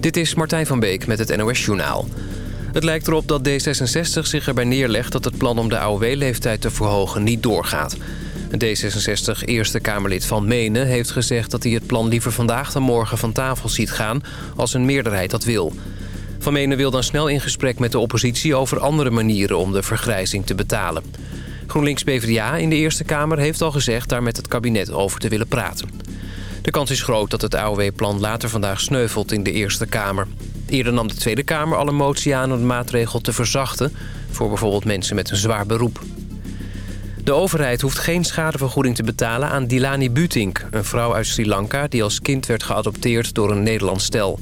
Dit is Martijn van Beek met het NOS Journaal. Het lijkt erop dat D66 zich erbij neerlegt dat het plan om de AOW-leeftijd te verhogen niet doorgaat. Een D66 Eerste Kamerlid van Menen heeft gezegd dat hij het plan liever vandaag dan morgen van tafel ziet gaan als een meerderheid dat wil. Van Menen wil dan snel in gesprek met de oppositie over andere manieren om de vergrijzing te betalen. GroenLinks-PVDA in de Eerste Kamer heeft al gezegd daar met het kabinet over te willen praten. De kans is groot dat het AOW-plan later vandaag sneuvelt in de Eerste Kamer. Eerder nam de Tweede Kamer al een motie aan om de maatregel te verzachten... voor bijvoorbeeld mensen met een zwaar beroep. De overheid hoeft geen schadevergoeding te betalen aan Dilani Butink... een vrouw uit Sri Lanka die als kind werd geadopteerd door een Nederlands stel.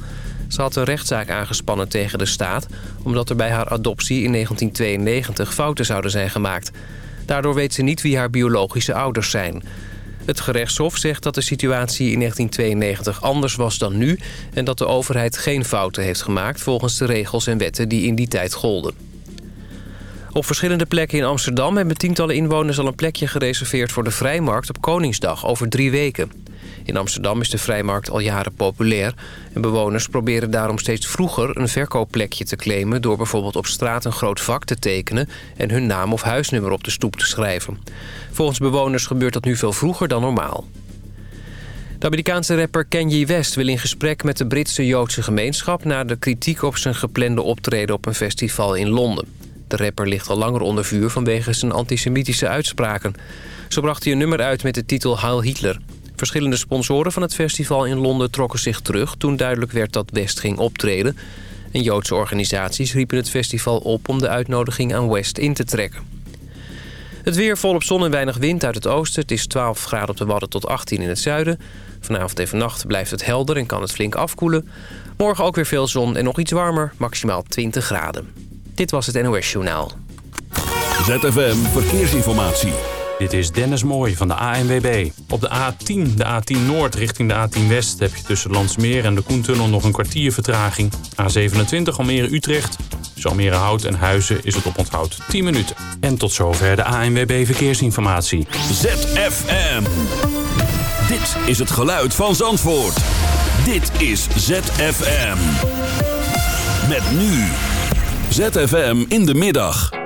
Ze had een rechtszaak aangespannen tegen de staat... omdat er bij haar adoptie in 1992 fouten zouden zijn gemaakt. Daardoor weet ze niet wie haar biologische ouders zijn... Het gerechtshof zegt dat de situatie in 1992 anders was dan nu... en dat de overheid geen fouten heeft gemaakt... volgens de regels en wetten die in die tijd golden. Op verschillende plekken in Amsterdam hebben tientallen inwoners al een plekje gereserveerd voor de Vrijmarkt op Koningsdag over drie weken. In Amsterdam is de Vrijmarkt al jaren populair en bewoners proberen daarom steeds vroeger een verkoopplekje te claimen door bijvoorbeeld op straat een groot vak te tekenen en hun naam of huisnummer op de stoep te schrijven. Volgens bewoners gebeurt dat nu veel vroeger dan normaal. De Amerikaanse rapper Kanye West wil in gesprek met de Britse Joodse gemeenschap... na de kritiek op zijn geplande optreden op een festival in Londen. De rapper ligt al langer onder vuur vanwege zijn antisemitische uitspraken. Zo bracht hij een nummer uit met de titel Heil Hitler. Verschillende sponsoren van het festival in Londen trokken zich terug... toen duidelijk werd dat West ging optreden. En Joodse organisaties riepen het festival op om de uitnodiging aan West in te trekken. Het weer volop zon en weinig wind uit het oosten. Het is 12 graden op de Wadden tot 18 in het zuiden. Vanavond en vannacht blijft het helder en kan het flink afkoelen. Morgen ook weer veel zon en nog iets warmer, maximaal 20 graden. Dit was het NOS Journaal. ZFM Verkeersinformatie. Dit is Dennis Mooij van de ANWB. Op de A10, de A10 Noord richting de A10 West... heb je tussen Landsmeer en de Koentunnel nog een kwartier vertraging. A27 Almere-Utrecht. Tussen Almere Hout en Huizen is het op onthoud 10 minuten. En tot zover de ANWB Verkeersinformatie. ZFM. Dit is het geluid van Zandvoort. Dit is ZFM. Met nu. ZFM in de middag.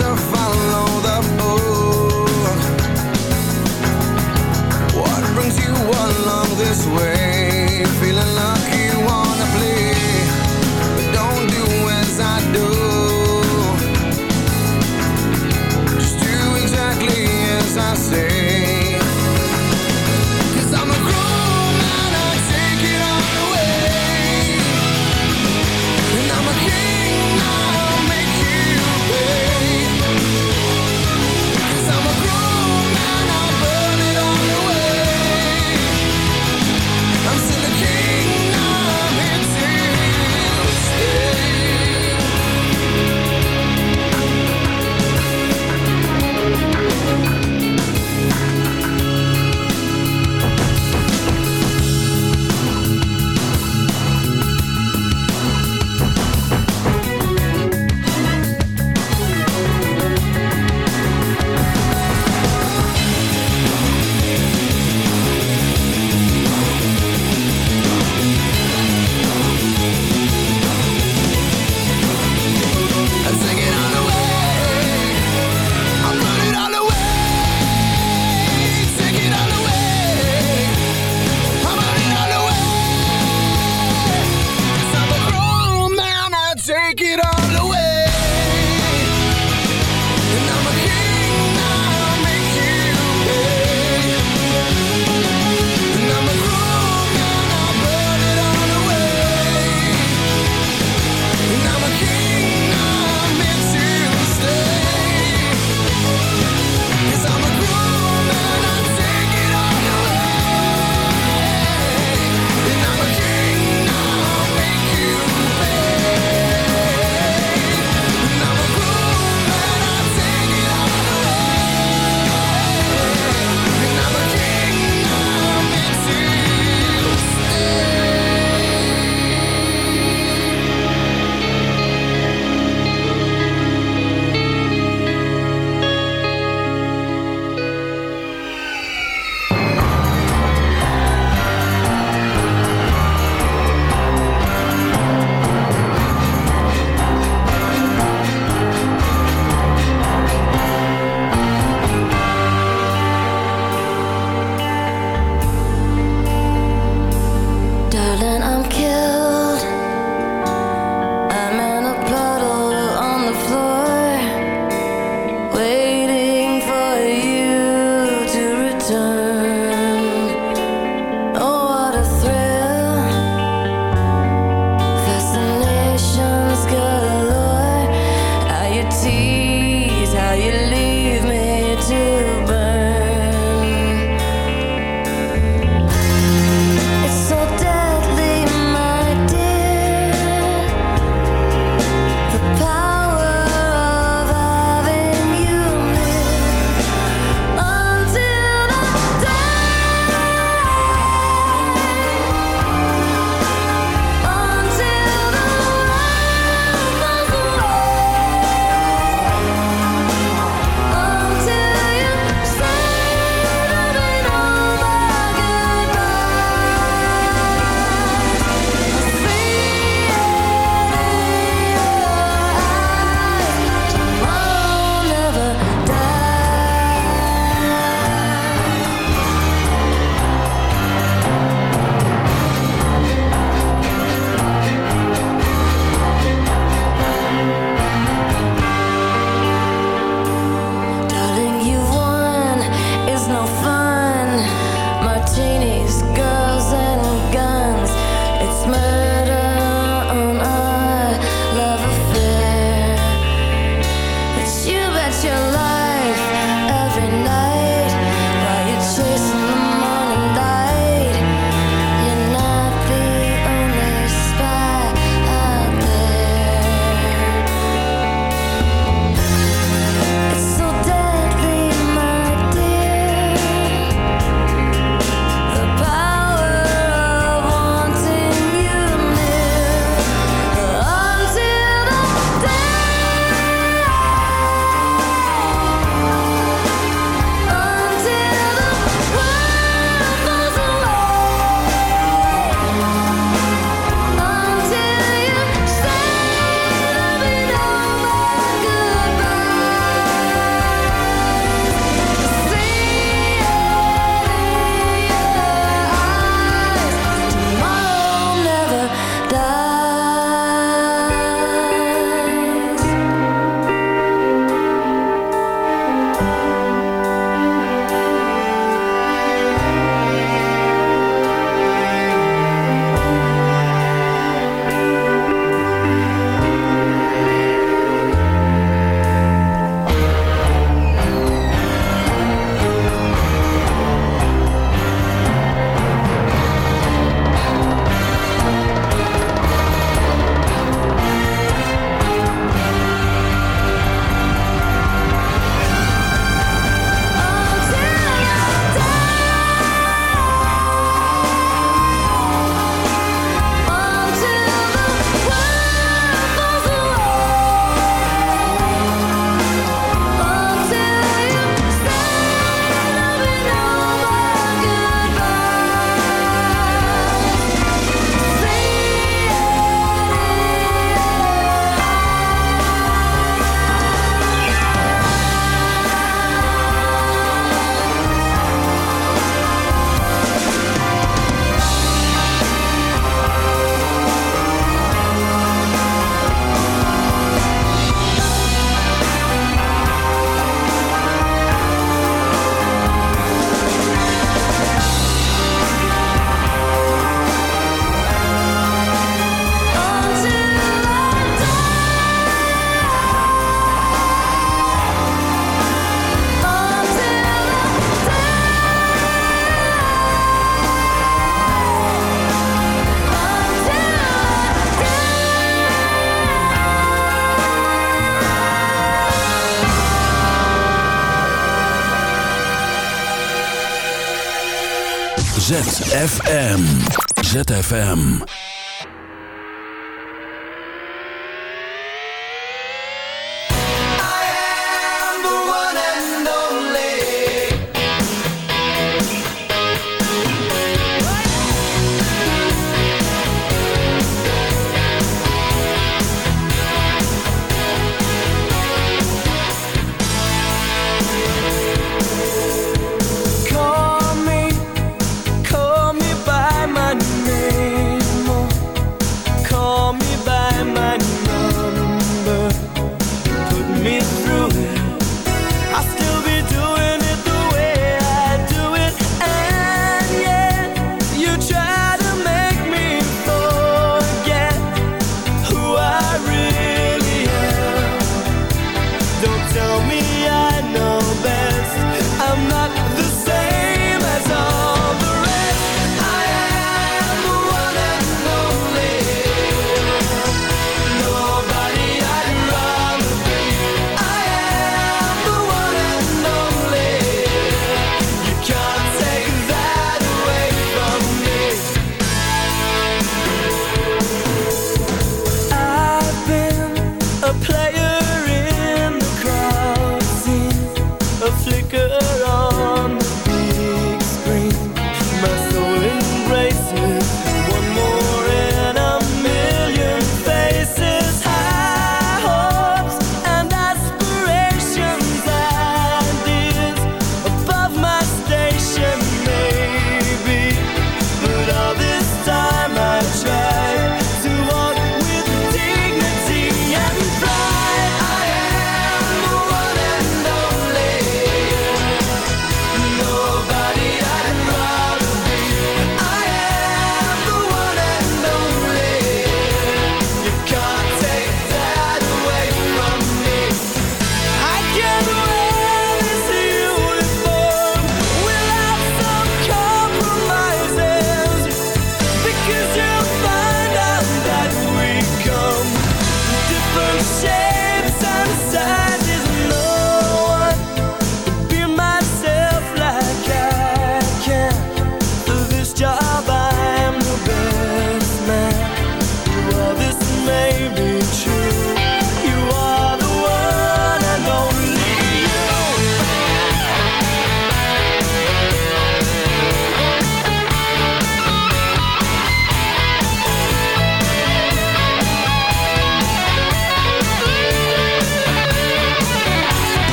myself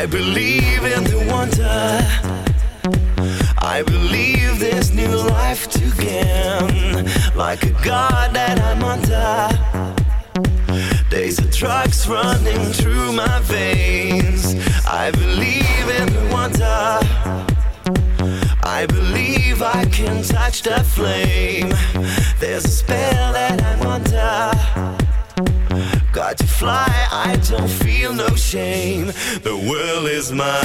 I believe in the wonder. I believe this new life to gain. Like a god that I'm under. Days of drugs running through my veins. I believe in the wonder. I believe I can touch the flame. There's a spell that I'm under start to fly. I don't feel no shame. The world is mine.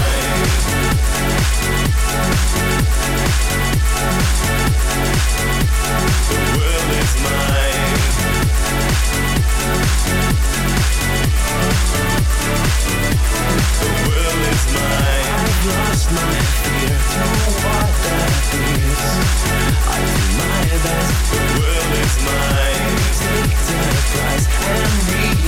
The world is mine. The world is mine. I've lost my fear. Don't that that is. I do my best. The world is mine. Take the prize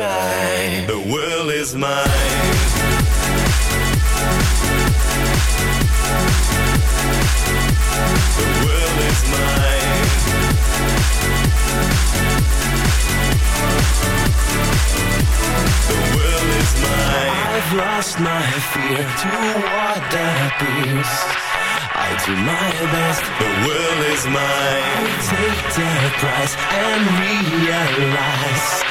try. The world is mine. The world is mine. The world is mine. I've lost my fear to what that appears. I do my best. The world is mine. I take the price and realize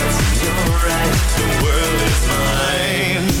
It's alright, the world is mine.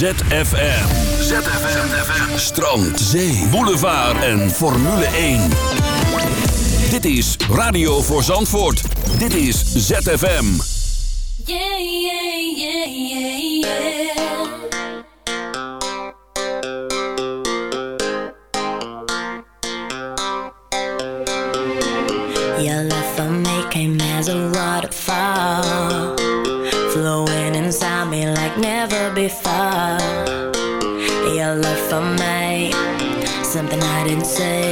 ZFM. ZFM. Strand, zee, boulevard en Formule 1. Dit is Radio voor Zandvoort. Dit is ZFM. Yeah, yeah, yeah, yeah, yeah. as a Flowing like never before say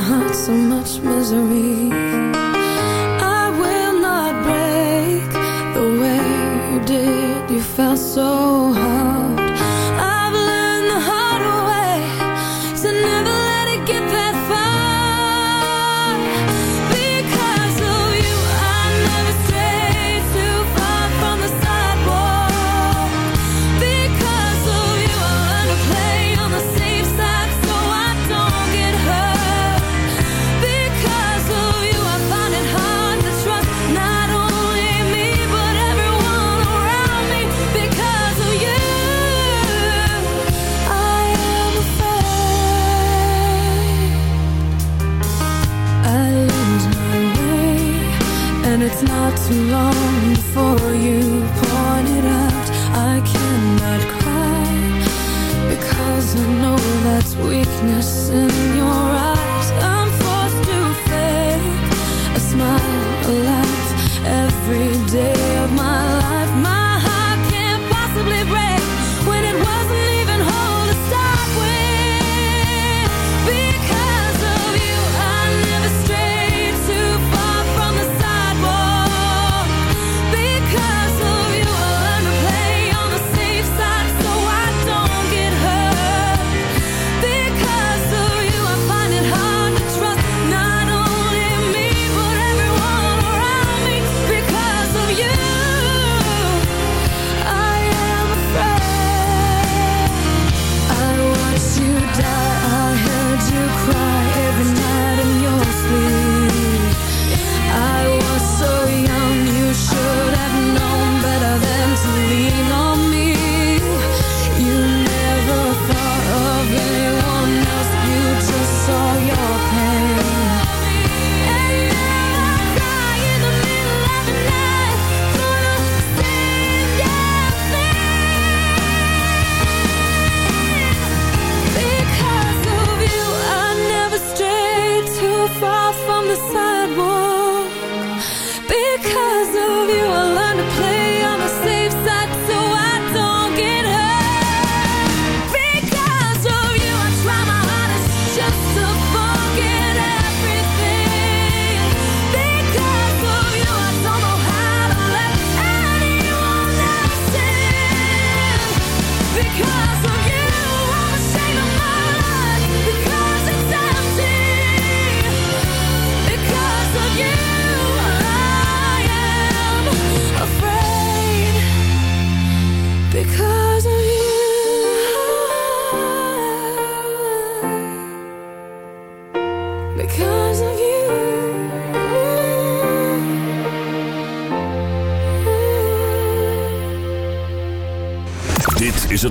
heart so much misery. too long before you pointed out. I cannot cry because I know that's weakness.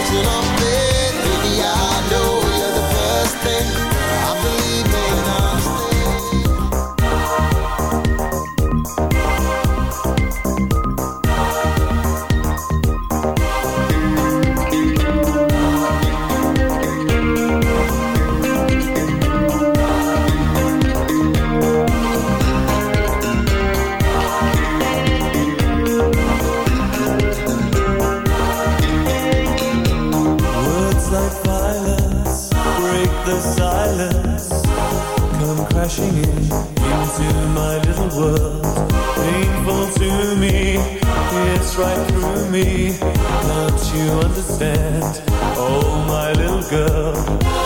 Well, it's a you understand? Oh, my little girl.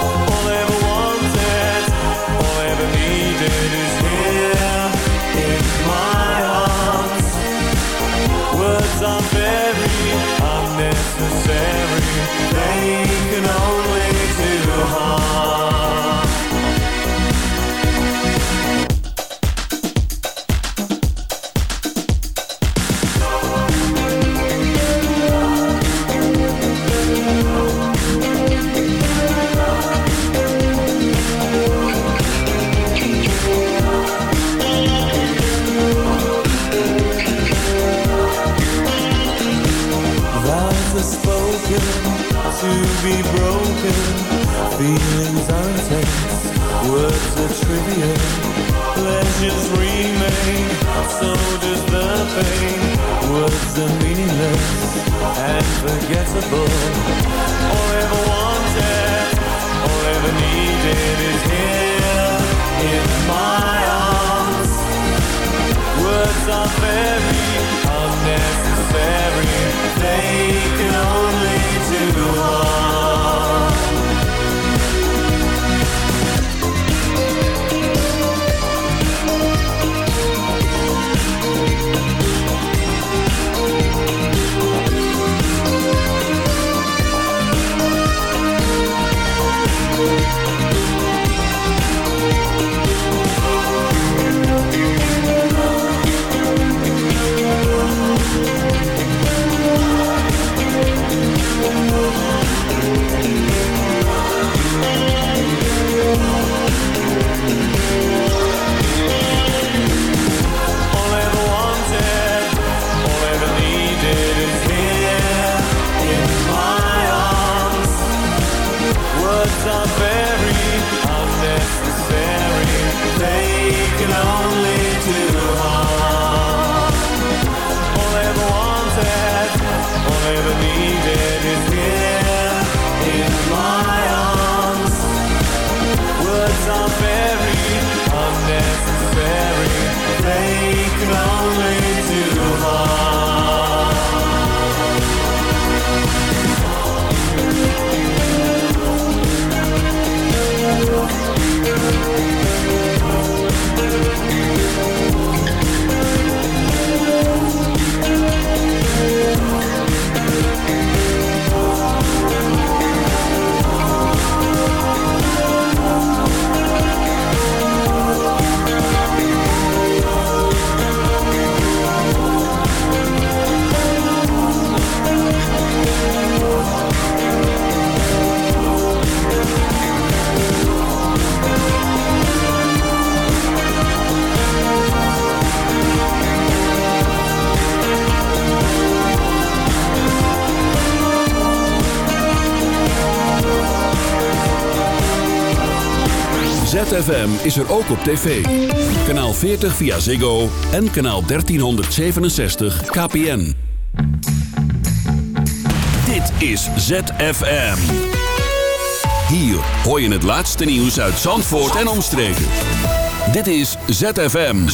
is er ook op tv. Kanaal 40 via Ziggo en kanaal 1367 KPN. Dit is ZFM. Hier hoor je het laatste nieuws uit Zandvoort en omstreken. Dit is ZFM.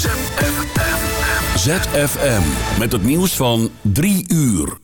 ZFM. Met het nieuws van 3 uur.